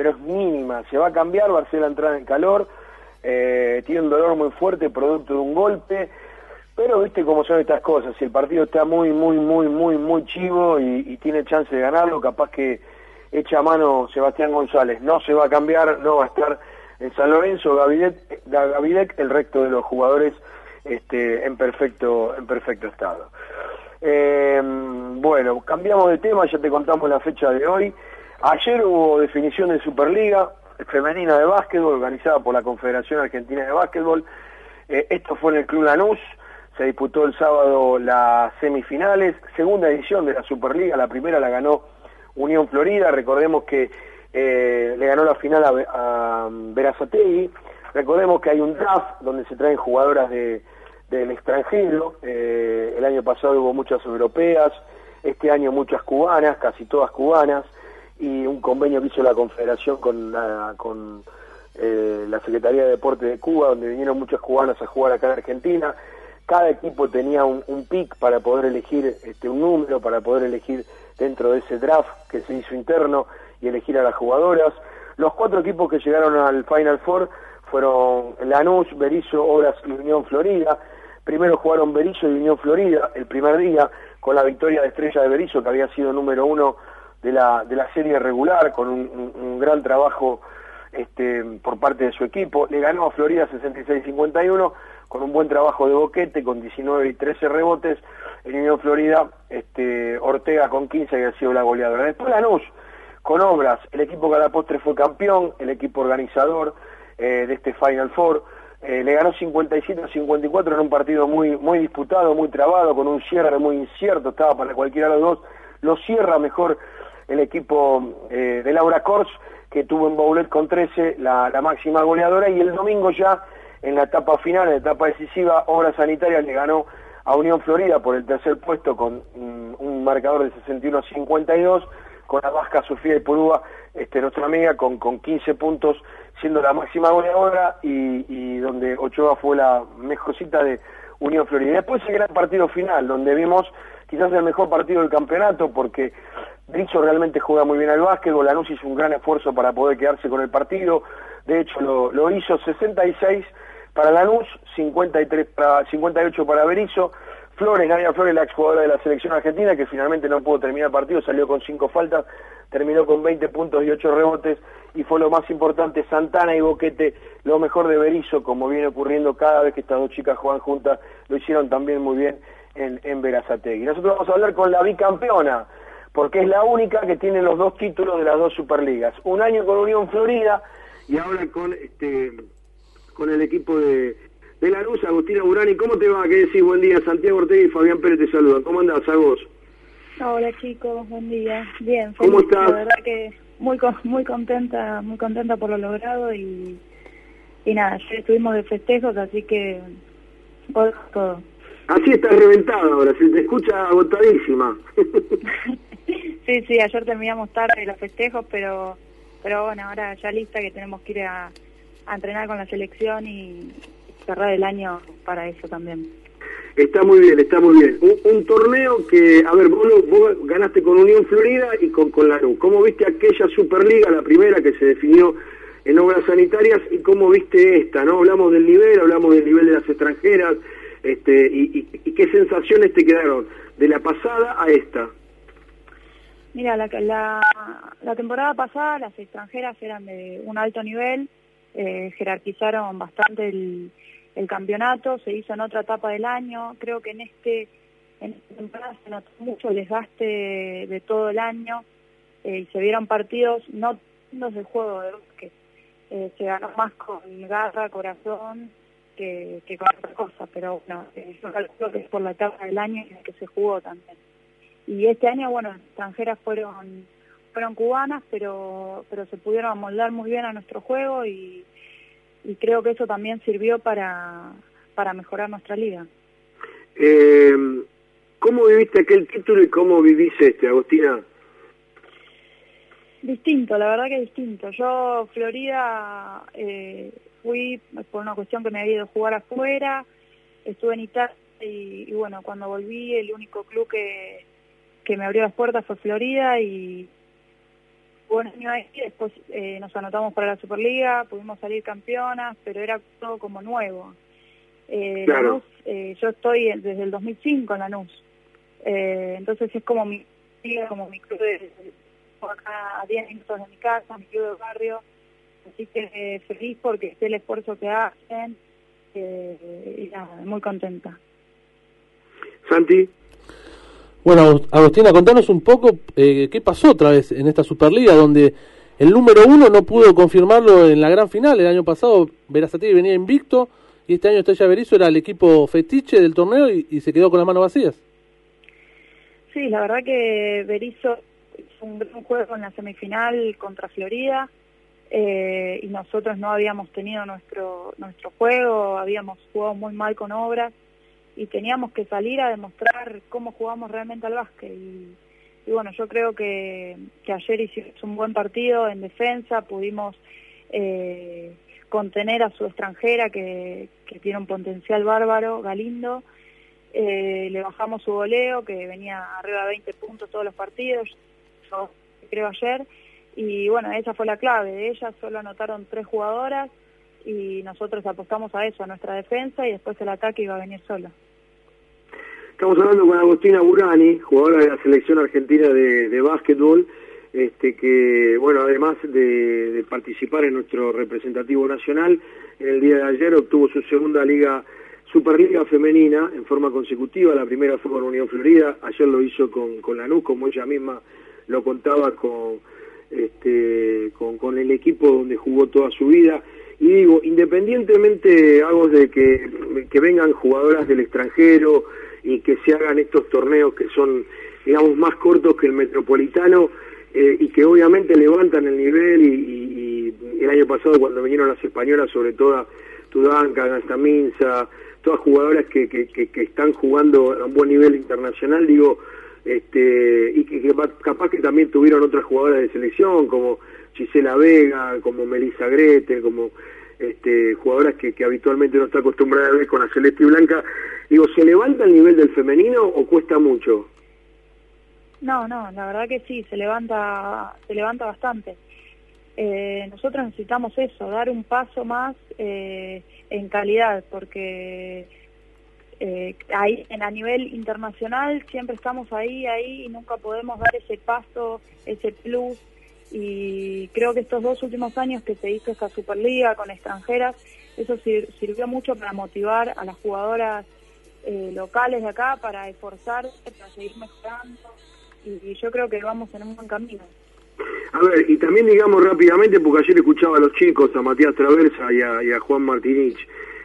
pero es mínima. Se va a cambiar, va a ser la entrada en calor, eh, tiene un dolor muy fuerte producto de un golpe, pero viste cómo son estas cosas, si el partido está muy, muy, muy, muy, muy chivo y, tiene chance de ganarlo, capaz que echa mano Sebastián González, no se va a cambiar, no va a estar en San Lorenzo, Gavidec, el resto de los jugadores este, en perfecto, en perfecto estado. Eh, bueno, cambiamos de tema, ya te contamos la fecha de hoy. Ayer hubo definición de Superliga femenina de básquetbol organizada por la Confederación Argentina de Básquetbol. Eh, esto fue en el Club Lanús, se disputó el sábado las semifinales, segunda edición de la Superliga, la primera la ganó Unión Florida, recordemos que eh, le ganó la final a, a recordemos que hay un draft donde se traen jugadoras de del extranjero. Eh, el año pasado hubo muchas europeas, este año muchas cubanas, casi todas cubanas, y un convenio que hizo la Confederación con la, con, eh, la Secretaría de Deporte de Cuba, donde vinieron muchas cubanas a jugar acá en Argentina. Cada equipo tenía un, un pick para poder elegir este, un número, para poder elegir dentro de ese draft que se hizo interno y elegir a las jugadoras. Los cuatro equipos que llegaron al Final Four fueron Lanús, Berizo, Obras y Unión Florida. Primero jugaron Berizo y Unión Florida el primer día con la victoria de Estrella de Berizo, que había sido número uno de la, de la serie regular, con un, gran trabajo este, por parte de su equipo. Le ganó a Florida 66-51 con un buen trabajo de boquete, con 19 y 13 rebotes. Unión Florida, este, Ortega con 15 había sido la goleadora. Después Lanús, con obras, el equipo que a la postre fue campeón, el equipo organizador eh, de este Final Four. Eh, le ganó 57 a 54 en un partido muy, muy disputado, muy trabado, con un cierre muy incierto, estaba para cualquiera de los dos. Lo cierra mejor el equipo eh, de Laura Kors, que tuvo en Boulet con 13 la, máxima goleadora, y el domingo ya, en la etapa final, en la etapa decisiva, Obras Sanitarias le ganó a Unión Florida por el tercer puesto con mm, un marcador de 61 a 52, con la vasca Sofía y Purúa, este, nuestra amiga, con, con 15 puntos siendo la máxima goleadora y, y donde Ochoa fue la mejorcita de Unión Florida. Después el gran partido final, donde vimos quizás el mejor partido del campeonato, porque Brixo realmente juega muy bien al básquetbol, Lanús hizo un gran esfuerzo para poder quedarse con el partido, de hecho lo, hizo 66 para Lanús, 53 para, 58 para Berizzo, Flores, Nadia Flores, la exjugadora de la selección argentina, que finalmente no pudo terminar el partido, salió con cinco faltas, terminó con 20 puntos y 8 rebotes, y fue lo más importante, Santana y Boquete, lo mejor de Berizo, como viene ocurriendo cada vez que estas dos chicas juegan juntas, lo hicieron también muy bien en, en Verazategui. Nosotros vamos a hablar con la bicampeona, porque es la única que tiene los dos títulos de las dos Superligas. Un año con Unión Florida y ahora con este con el equipo de, de la Luz, Agustina Burani. ¿Cómo te va? ¿Qué decís? Buen día. Santiago Ortega y Fabián Pérez te saludan. ¿Cómo andás, Agos? Hola chicos, buen día. Bien, feliz. ¿Cómo estás? La verdad que muy muy contenta, muy contenta por lo logrado y, y nada, ya estuvimos de festejos, así que todo. Así estás reventada ahora, se te escucha agotadísima. sí, sí, ayer terminamos tarde los festejos, pero pero bueno, ahora ya lista que tenemos que ir a, entrenar con la selección y cerrar el año para eso también. Está muy bien, está muy bien. Un, torneo que, a ver, vos, vos, ganaste con Unión Florida y con, con Lanús. ¿Cómo viste aquella Superliga, la primera que se definió en obras sanitarias, y cómo viste esta? no Hablamos del nivel, hablamos del nivel de las extranjeras, este, y, qué sensaciones te quedaron de la pasada a esta. Mira, la, la, la temporada pasada las extranjeras eran de un alto nivel, eh, jerarquizaron bastante el el campeonato, se hizo en otra etapa del año, creo que en este en esta temporada se notó mucho el desgaste de, todo el año eh, y se vieron partidos no no el juego de que eh, se ganó más con garra, corazón que, que con otra cosa, pero bueno, eh, yo calculo que es por la etapa del año en el que se jugó también. Y este año, bueno, extranjeras fueron fueron cubanas, pero pero se pudieron amoldar muy bien a nuestro juego y y creo que eso también sirvió para, para mejorar nuestra liga. Eh, ¿Cómo viviste aquel título y cómo vivís este, Agustina? Distinto, la verdad que distinto. Yo, Florida, eh, fui por una cuestión que me había ido a jugar afuera, estuve en Italia y, bueno, cuando volví el único club que, que me abrió las puertas fue Florida y un año ahí, después eh, nos anotamos para la Superliga, pudimos salir campeonas, pero era todo como nuevo. Eh, claro. eh, yo estoy desde el 2005 en Lanús, eh, entonces es como mi como mi club de, acá a 10 minutos de mi casa, mi club de barrio, así que eh, feliz porque sé el esfuerzo que hacen y nada, muy contenta. Santi. Bueno, Agostina, contanos un poco eh, qué pasó otra vez en esta Superliga, donde el número uno no pudo confirmarlo en la gran final. El año pasado Verazati venía invicto y este año Estrella Berizo era el equipo fetiche del torneo y, se quedó con las manos vacías. Sí, la verdad que Berizo hizo un gran juego en la semifinal contra Florida eh, y nosotros no habíamos tenido nuestro, nuestro juego, habíamos jugado muy mal con obras y teníamos que salir a demostrar cómo jugamos realmente al básquet. Y, bueno, yo creo que, que, ayer hicimos un buen partido en defensa, pudimos eh, contener a su extranjera que, que, tiene un potencial bárbaro, Galindo. Eh, le bajamos su goleo, que venía arriba de 20 puntos todos los partidos, yo creo ayer. Y bueno, esa fue la clave. De ellas solo anotaron tres jugadoras y nosotros apostamos a eso, a nuestra defensa, y después el ataque iba a venir solo. Estamos hablando con Agostina Burani, jugadora de la selección argentina de, básquetbol, este, que, bueno, además de, participar en nuestro representativo nacional, en el día de ayer obtuvo su segunda liga, Superliga femenina en forma consecutiva, la primera fue con Unión Florida, ayer lo hizo con, con Lanús, como ella misma lo contaba con, este, con, el equipo donde jugó toda su vida. Y digo, independientemente, hago de que vengan jugadoras del extranjero y que se hagan estos torneos que son, digamos, más cortos que el metropolitano eh, y que obviamente levantan el nivel y, el año pasado cuando vinieron las españolas, sobre todo Tudanca, Gastaminza, todas jugadoras que, que, están jugando a un buen nivel internacional, digo, este, y que, capaz que también tuvieron otras jugadoras de selección como Gisela Vega, como Melissa Gretel, como este, jugadoras que, que habitualmente no está acostumbrada a ver con la celeste y blanca. Digo, ¿se levanta el nivel del femenino o cuesta mucho? No, no, la verdad que sí, se levanta, se levanta bastante. Eh, nosotros necesitamos eso, dar un paso más eh, en calidad, porque eh, ahí en a nivel internacional siempre estamos ahí, ahí y nunca podemos dar ese paso, ese plus y creo que estos dos últimos años que se hizo esta Superliga con extranjeras, eso sirvió mucho para motivar a las jugadoras eh, locales de acá para esforzarse, para seguir mejorando y, yo creo que vamos en un buen camino. A ver, y también digamos rápidamente, porque ayer escuchaba a los chicos, a Matías Traversa y a, Juan Martinich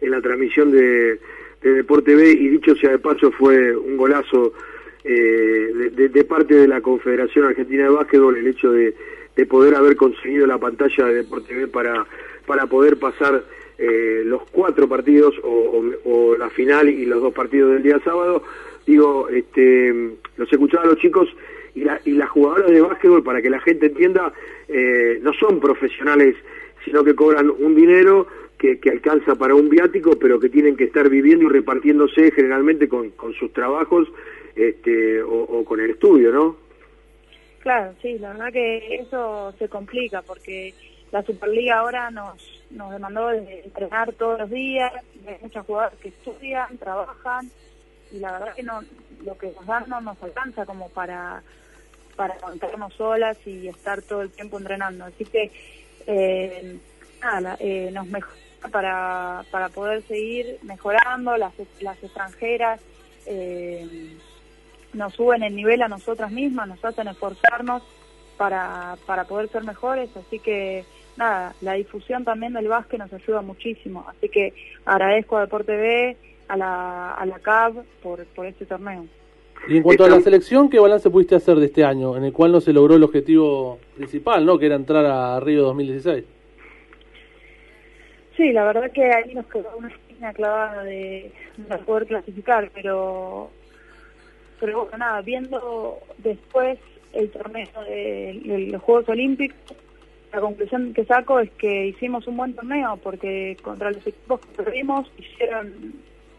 en la transmisión de, de Deporte B, y dicho sea de paso fue un golazo eh, de, parte de la Confederación Argentina de Básquetbol el hecho de, de poder haber conseguido la pantalla de Deporte B para, para poder pasar eh, los cuatro partidos o, la final y los dos partidos del día sábado. Digo, este, los escuchaba a los chicos y, la, y las jugadoras de básquetbol, para que la gente entienda, eh, no son profesionales, sino que cobran un dinero que, alcanza para un viático, pero que tienen que estar viviendo y repartiéndose generalmente con, con sus trabajos este, o con el estudio, ¿no? Claro, sí, la verdad que eso se complica porque la Superliga ahora nos, nos demandó de entrenar todos los días, hay muchas jugadoras que estudian, trabajan y la verdad que no lo que nos dan no nos alcanza como para para solas y estar todo el tiempo entrenando. Así que eh, nada, eh, nos mejora para, para poder seguir mejorando las, las extranjeras. Eh, nos suben el nivel a nosotras mismas, nos hacen esforzarnos para, para poder ser mejores, así que nada, la difusión también del básquet nos ayuda muchísimo, así que agradezco a Deporte B, a la, a la CAB por, por este torneo. Y en cuanto a la selección, ¿qué balance pudiste hacer de este año, en el cual no se logró el objetivo principal, ¿no? que era entrar a Río 2016? Sí, la verdad que ahí nos quedó una espina clavada de, de poder clasificar, pero pero bueno, nada, viendo después el torneo de, los Juegos Olímpicos, la conclusión que saco es que hicimos un buen torneo porque contra los equipos que perdimos hicieron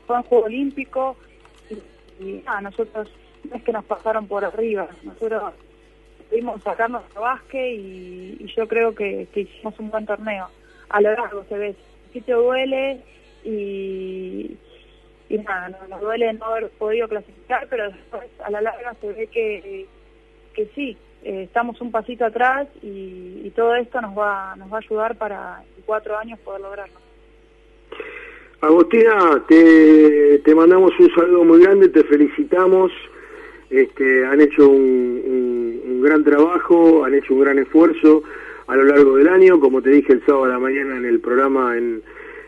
fue juego olímpico y, y nosotros no es que nos pasaron por arriba, nosotros pudimos sacar nuestro básquet y, yo creo que, hicimos un buen torneo. A lo largo se ve, sí te duele y, y nada, nos duele no haber podido clasificar, pero a la larga se ve que, que sí, eh, estamos un pasito atrás y, todo esto nos va, nos va a ayudar para en cuatro años poder lograrlo. Agostina, te, te mandamos un saludo muy grande, te felicitamos. Este, han hecho un, gran trabajo, han hecho un gran esfuerzo a lo largo del año, como te dije el sábado a la mañana en el programa en,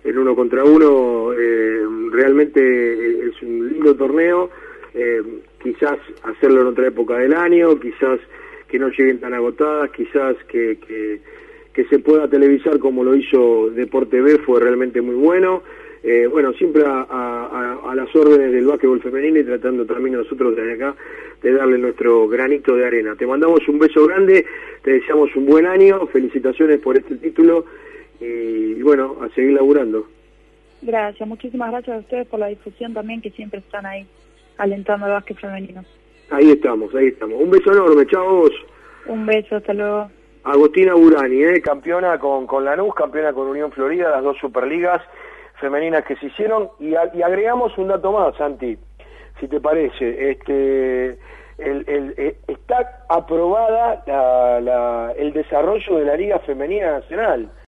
uno contra uno, eh, realmente es un lindo torneo, eh, quizás hacerlo en otra época del año, quizás que no lleguen tan agotadas, quizás que, que, se pueda televisar como lo hizo Deporte B, fue realmente muy bueno. Eh, bueno, siempre a, las órdenes del básquetbol femenino y tratando también nosotros desde acá de darle nuestro granito de arena. Te mandamos un beso grande, te deseamos un buen año, felicitaciones por este título y, bueno, a seguir laburando. Gracias, muchísimas gracias a ustedes por la difusión también que siempre están ahí alentando el básquet femenino. Ahí estamos, ahí estamos. Un beso enorme, chao vos. Un beso, hasta luego. Agostina Burani, ¿eh? campeona con, con Lanús, campeona con Unión Florida, las dos Superligas femeninas que se hicieron. Y, agregamos un dato más, Santi, si te parece. Este, el, el, eh, está aprobada la, el desarrollo de la Liga Femenina Nacional.